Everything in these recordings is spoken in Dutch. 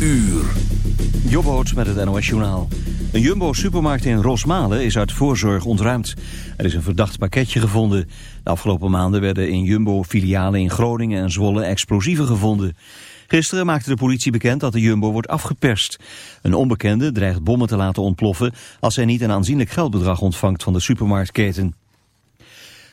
uur. Jobboot met het NOS Journaal. Een Jumbo-supermarkt in Rosmalen is uit voorzorg ontruimd. Er is een verdacht pakketje gevonden. De afgelopen maanden werden in Jumbo-filialen in Groningen en Zwolle explosieven gevonden. Gisteren maakte de politie bekend dat de Jumbo wordt afgeperst. Een onbekende dreigt bommen te laten ontploffen... als hij niet een aanzienlijk geldbedrag ontvangt van de supermarktketen.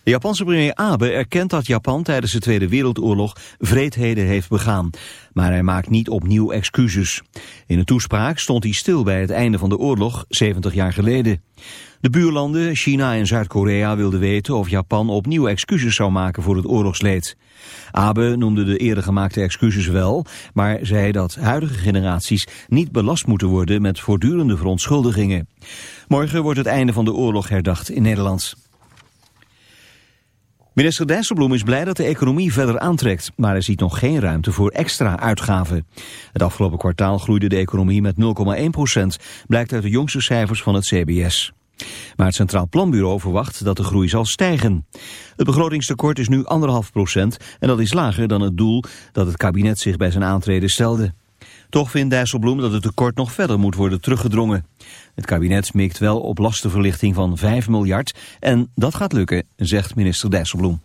De Japanse premier Abe erkent dat Japan tijdens de Tweede Wereldoorlog vreedheden heeft begaan. Maar hij maakt niet opnieuw excuses. In een toespraak stond hij stil bij het einde van de oorlog, 70 jaar geleden. De buurlanden, China en Zuid-Korea wilden weten of Japan opnieuw excuses zou maken voor het oorlogsleed. Abe noemde de eerder gemaakte excuses wel, maar zei dat huidige generaties niet belast moeten worden met voortdurende verontschuldigingen. Morgen wordt het einde van de oorlog herdacht in Nederland. Minister Dijsselbloem is blij dat de economie verder aantrekt, maar hij ziet nog geen ruimte voor extra uitgaven. Het afgelopen kwartaal groeide de economie met 0,1 procent, blijkt uit de jongste cijfers van het CBS. Maar het Centraal Planbureau verwacht dat de groei zal stijgen. Het begrotingstekort is nu 1,5 procent en dat is lager dan het doel dat het kabinet zich bij zijn aantreden stelde. Toch vindt Dijsselbloem dat het tekort nog verder moet worden teruggedrongen. Het kabinet mikt wel op lastenverlichting van 5 miljard en dat gaat lukken, zegt minister Dijsselbloem.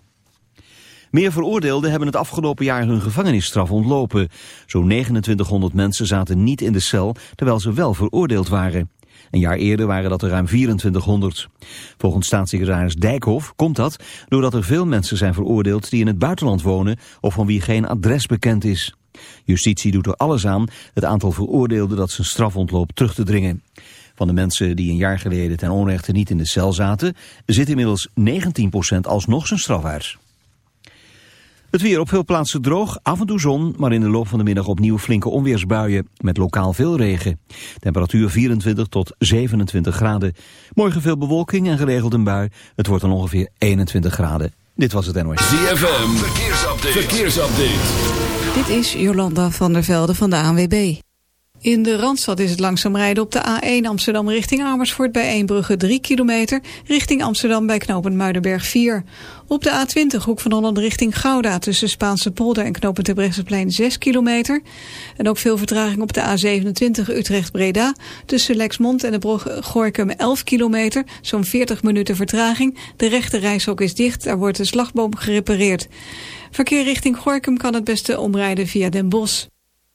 Meer veroordeelden hebben het afgelopen jaar hun gevangenisstraf ontlopen. Zo'n 2900 mensen zaten niet in de cel, terwijl ze wel veroordeeld waren. Een jaar eerder waren dat er ruim 2400. Volgens staatssecretaris Dijkhoff komt dat doordat er veel mensen zijn veroordeeld die in het buitenland wonen of van wie geen adres bekend is. Justitie doet er alles aan het aantal veroordeelden dat zijn straf ontloopt terug te dringen. Van de mensen die een jaar geleden ten onrechte niet in de cel zaten, zit inmiddels 19% alsnog zijn straf uit. Het weer op veel plaatsen droog, af en toe zon, maar in de loop van de middag opnieuw flinke onweersbuien met lokaal veel regen. Temperatuur 24 tot 27 graden. Morgen veel bewolking en geregeld een bui. Het wordt dan ongeveer 21 graden. Dit was het NOS. ZFM, verkeersupdate. verkeersupdate. Dit is Jolanda van der Velde van de ANWB. In de Randstad is het langzaam rijden op de A1 Amsterdam richting Amersfoort bij Eembrugge 3 kilometer, richting Amsterdam bij knooppunt Muidenberg 4. Op de A20 hoek van Holland richting Gouda tussen Spaanse polder en knooppunt Terbrechtseplein 6 kilometer. En ook veel vertraging op de A27 Utrecht-Breda tussen Lexmond en de Gorkum 11 kilometer, zo'n 40 minuten vertraging. De rechte reishok is dicht, daar wordt de slagboom gerepareerd. Verkeer richting Gorkum kan het beste omrijden via Den Bosch.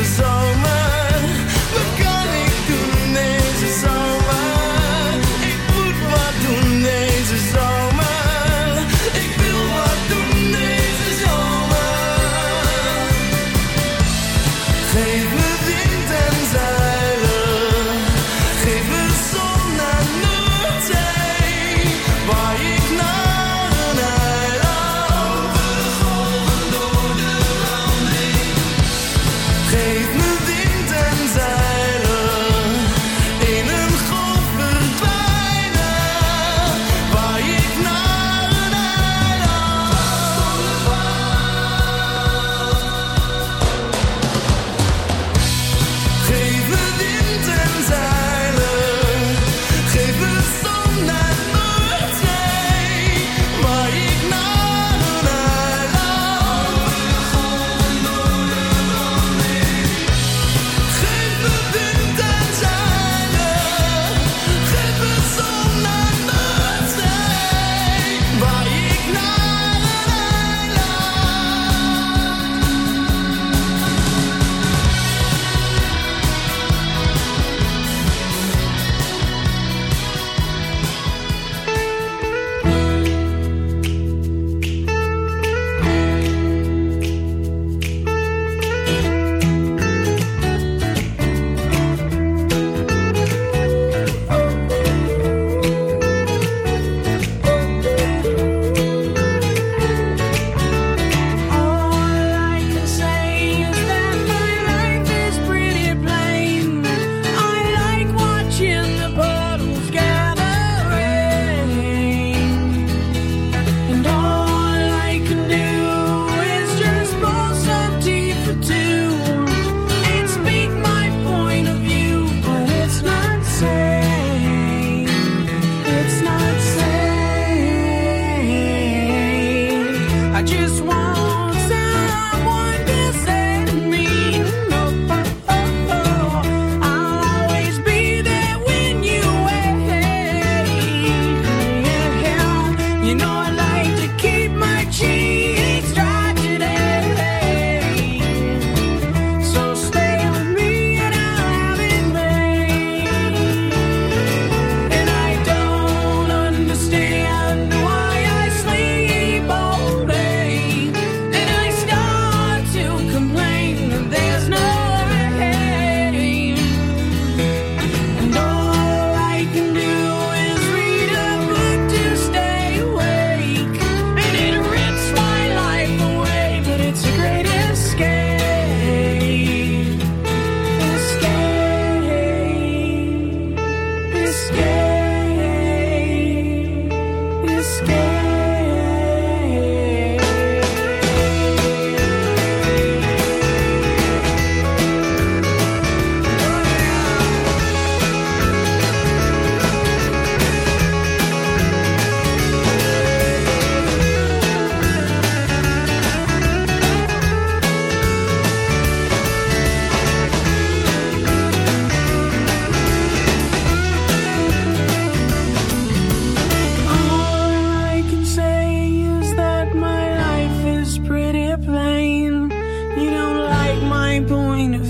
is Point. going to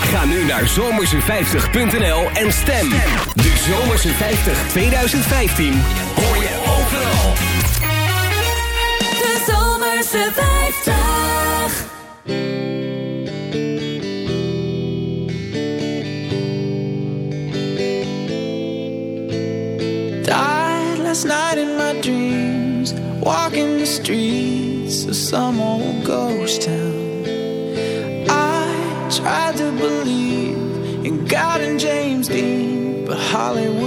Ga nu naar zomerse50.nl en stem. De Zomerse 50 2015 hoor je overal. De Zomerse 50. Died last night in my dreams, walking the streets of some old ghost town.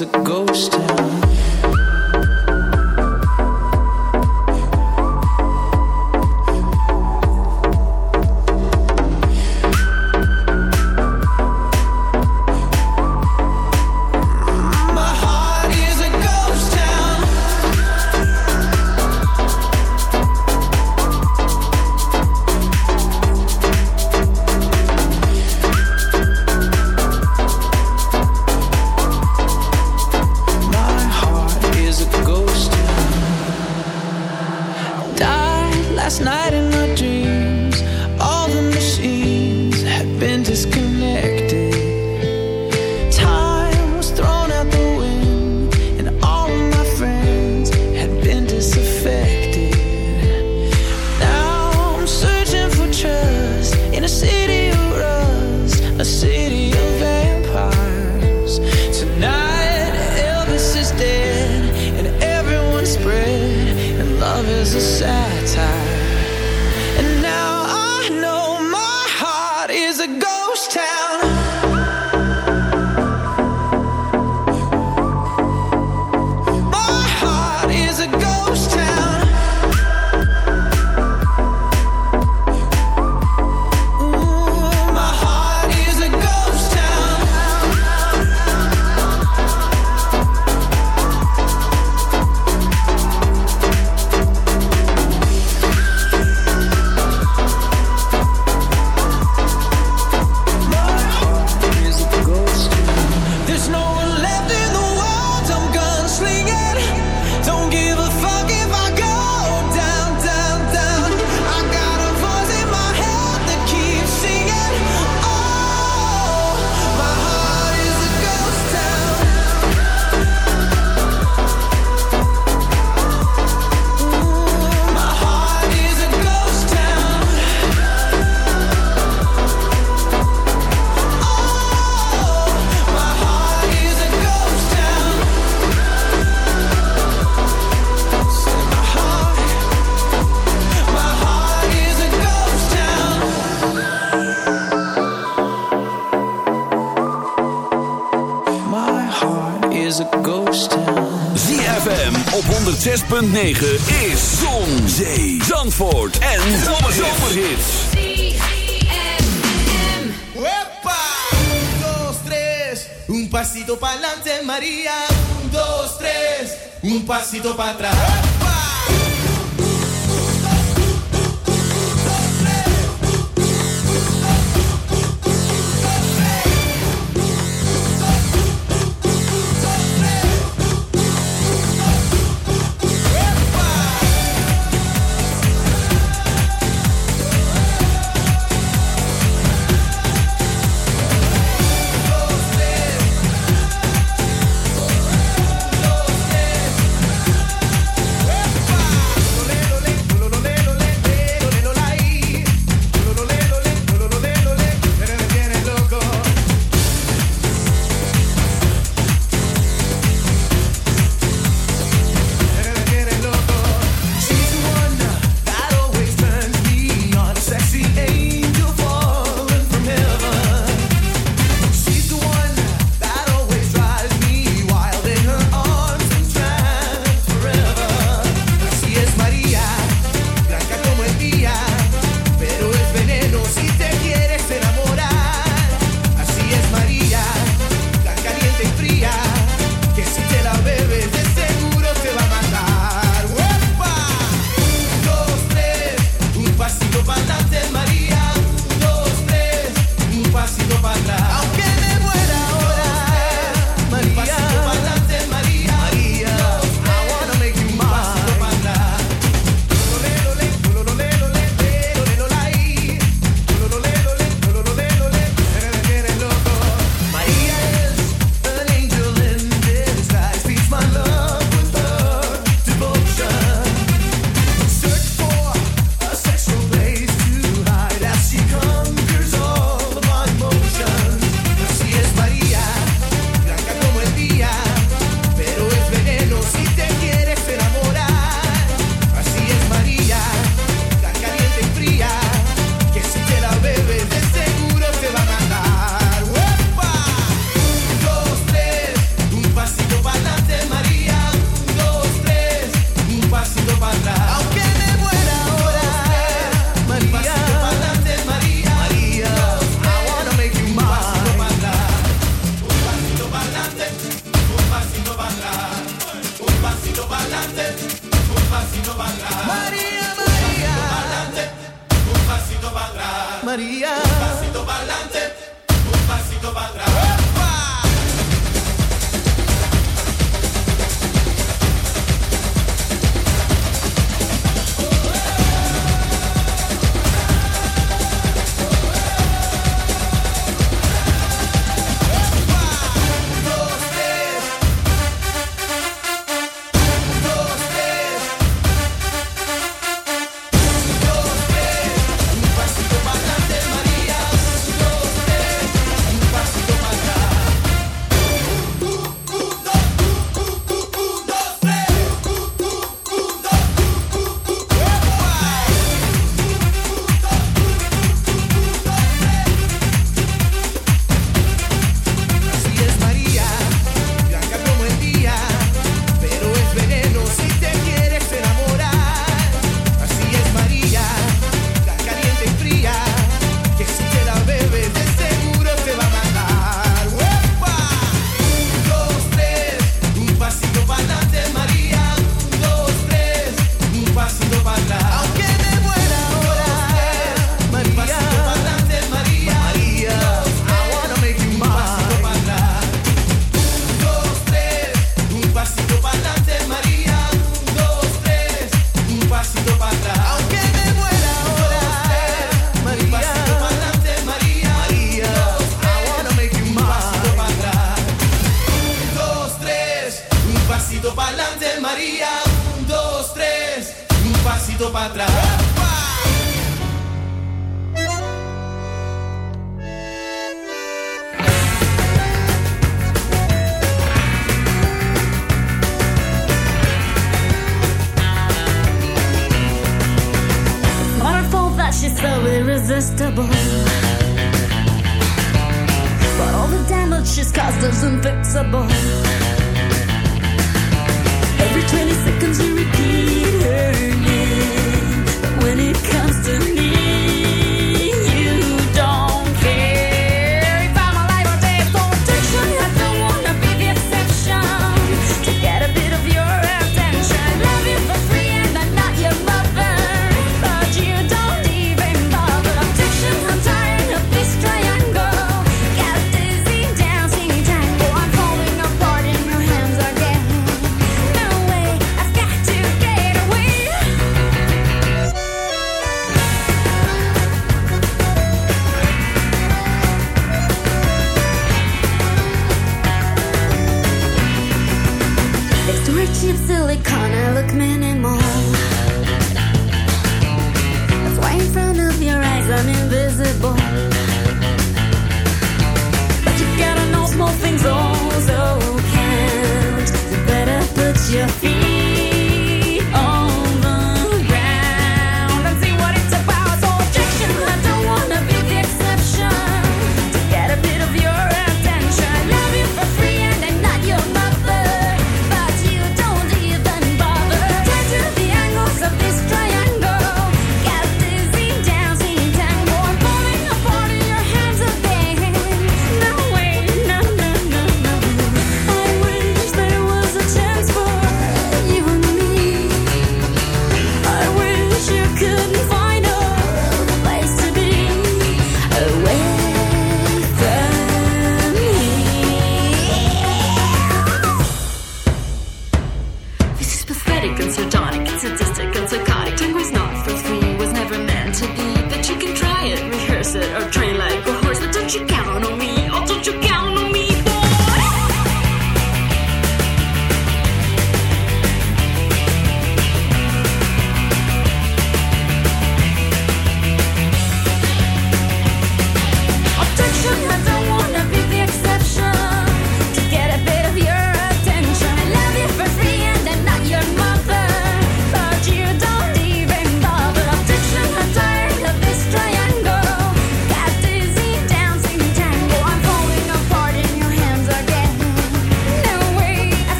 A ghost muito pra trás. María. тобой But all the damage she's caused is invincible Every 20 seconds you repeat her name. But when it comes to me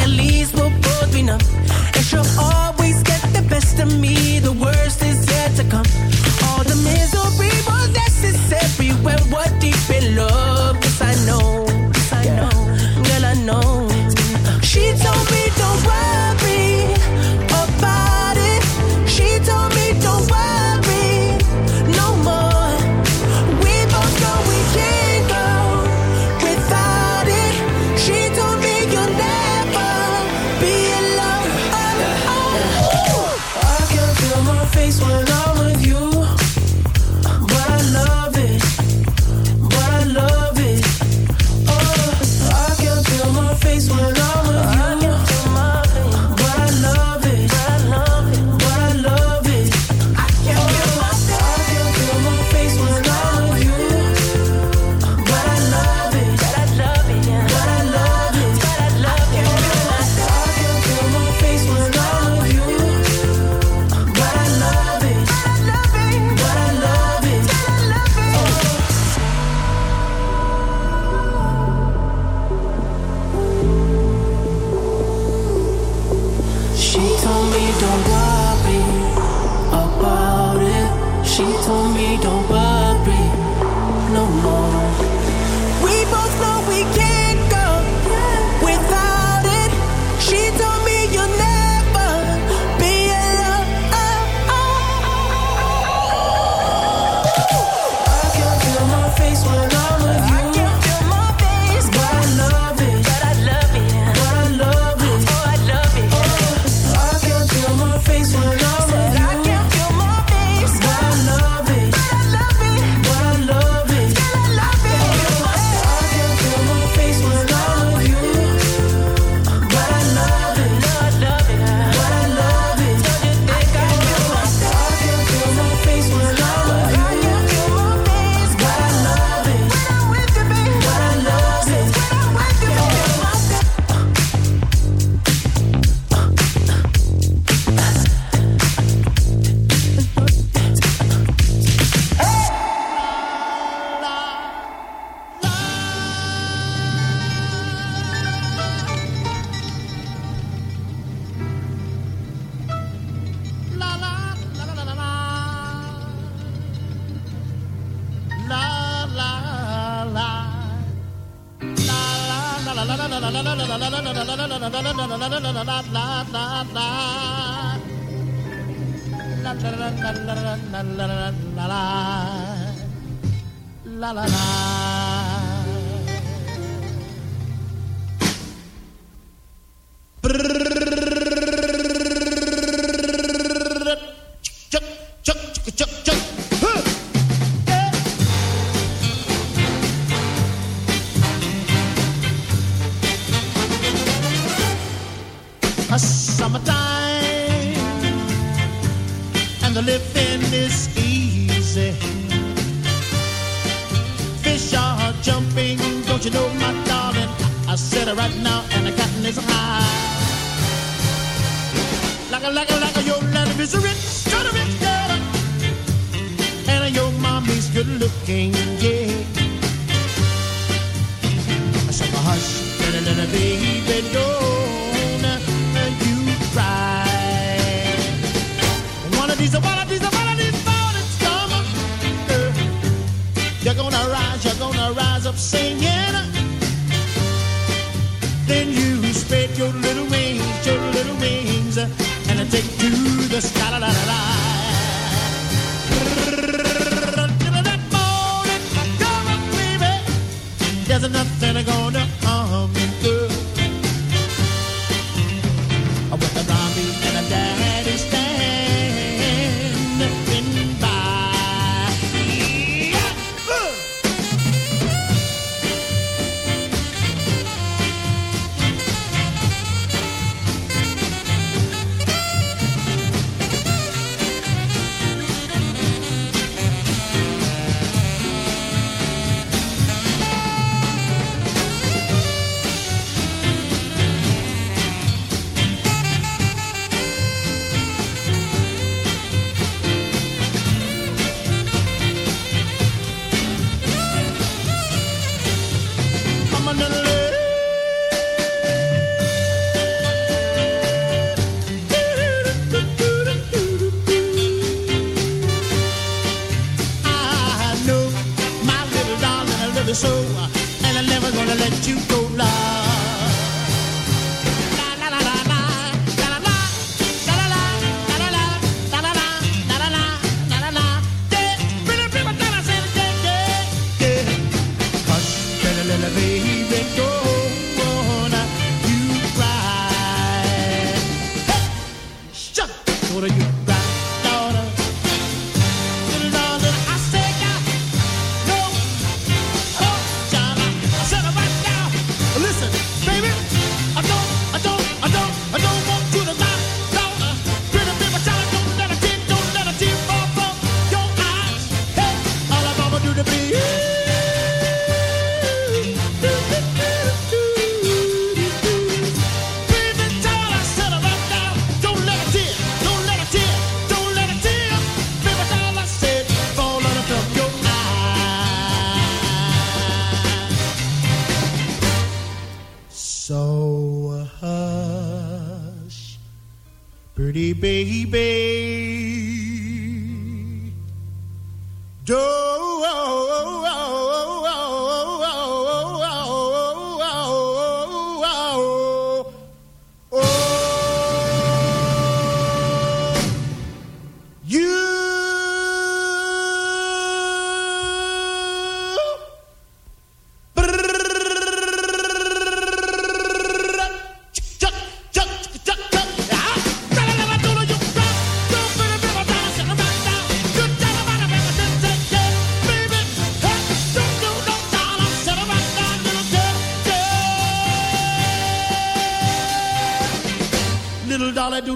at least.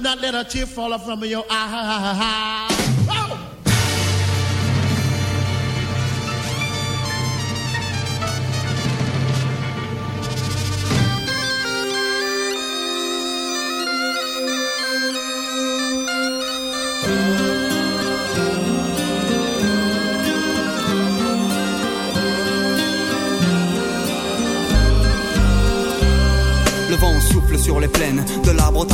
Not let a tear fall from your eye. Oh! Sur les plaines de la Bretagne